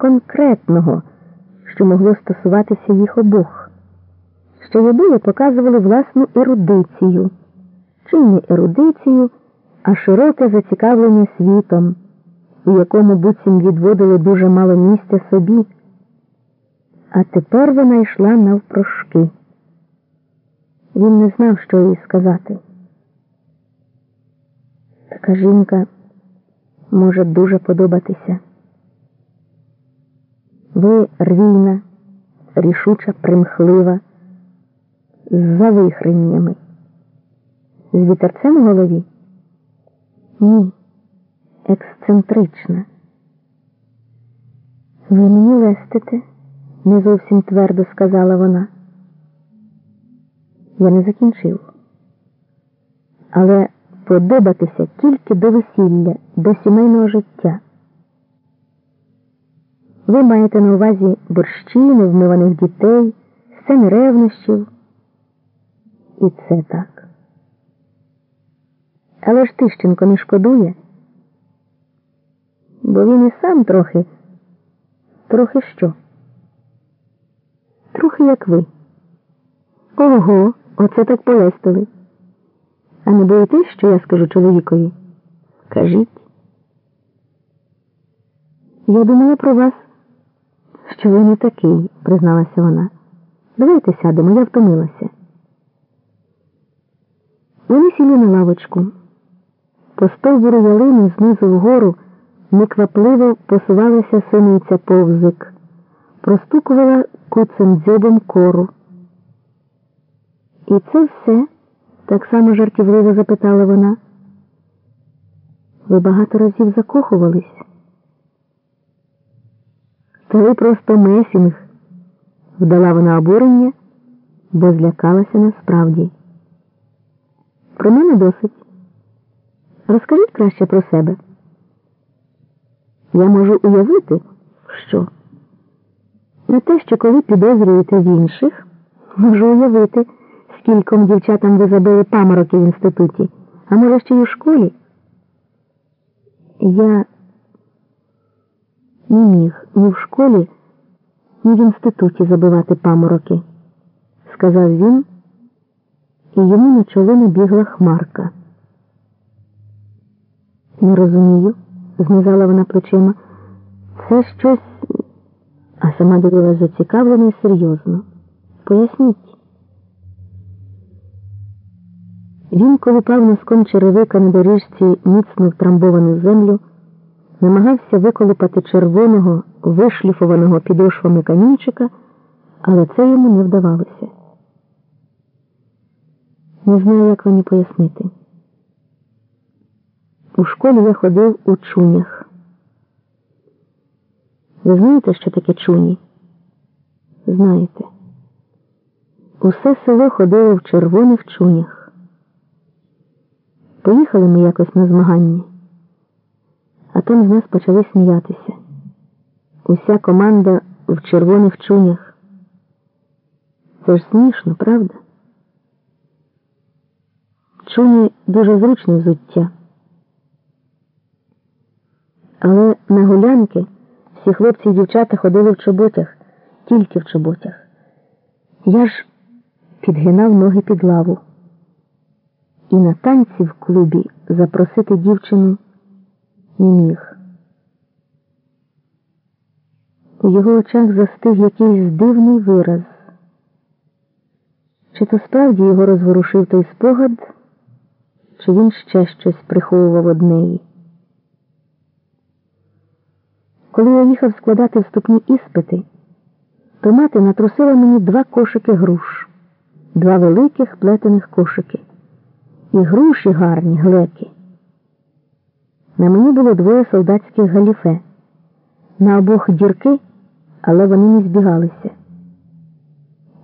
конкретного, що могло стосуватися їх обох, що обоє показували власну ерудицію, чи не ерудицію, а широке зацікавлення світом, у якому буцім відводили дуже мало місця собі. А тепер вона йшла навпрошки. Він не знав, що їй сказати. Така жінка може дуже подобатися. Ви рвійна, рішуча, примхлива, з завихреннями. З вітерцем у голові? Ні, ексцентрична. Ви мені лестите, не зовсім твердо сказала вона. Я не закінчив. Але подобатися тільки до весілля, до сімейного життя. Ви маєте на увазі борщі, невмиваних дітей, сцени ревнощів. І це так. Але ж Тищенко не шкодує, бо він і сам трохи, трохи що? Трохи як ви. Ого, оце так полестили. А не боїтесь, що я скажу чоловікові? Кажіть. Я думала про вас, що ви не такий, призналася вона. Давайте сядемо, я втомилася. Вони сіли на лавочку. По стовбуру ялини знизу вгору неквапливо посувалася синиця повзик, простукувала куцем дзьобом кору. І це все? так само жартівливо запитала вона. Ви багато разів закохувались? Та ви просто месінг, вдала вона обурення, бо злякалася насправді. Про мене досить. Розкажіть краще про себе. Я можу уявити, що на те, що коли підозрюєте в інших, можу уявити, скільком дівчатам ви забили памороки в інституті, а може ще й у школі. Я не міг ні в школі, ні в інституті забивати памороки, сказав він, і йому на чоло набігла хмарка. Не розумію, знизала вона плечима. Це щось, а сама дивилась зацікавлено і серйозно. Поясніть. Він колупав носком черевика на доріжці міцно втрамбовану землю, намагався виколупати червоного, вишліфованого підошвами камінчика, але це йому не вдавалося. Не знаю, як вам пояснити. У школі я ходив у чунях. Ви знаєте, що таке чуні? Знаєте. Усе село ходило в червоних чунях. Поїхали ми якось на змагання, а там з нас почали сміятися. Уся команда в червоних чунях. Це ж смішно, правда? Чуні дуже зручне взуття. Але на гулянки всі хлопці і дівчата ходили в чоботях, тільки в чоботях. Я ж підгинав ноги під лаву. І на танці в клубі запросити дівчину міг. У його очах застиг якийсь дивний вираз. Чи то справді його розворушив той спогад, чи він ще щось приховував од неї? Коли я їхав складати вступні іспити, то мати натрусила мені два кошики груш, два великих плетених кошики. І груші гарні, глеки. На мені було двоє солдатських галіфе. На обох дірки, але вони не збігалися.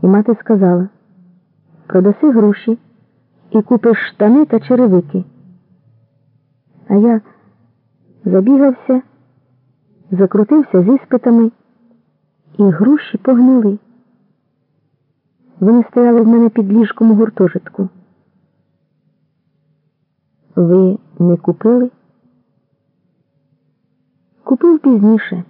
І мати сказала продаси гроші і купиш штани та черевики. А я забігався закрутився з іспитами, і груші погнили. Вони стояли в мене під ліжком у гуртожитку. Ви не купили? Купив пізніше.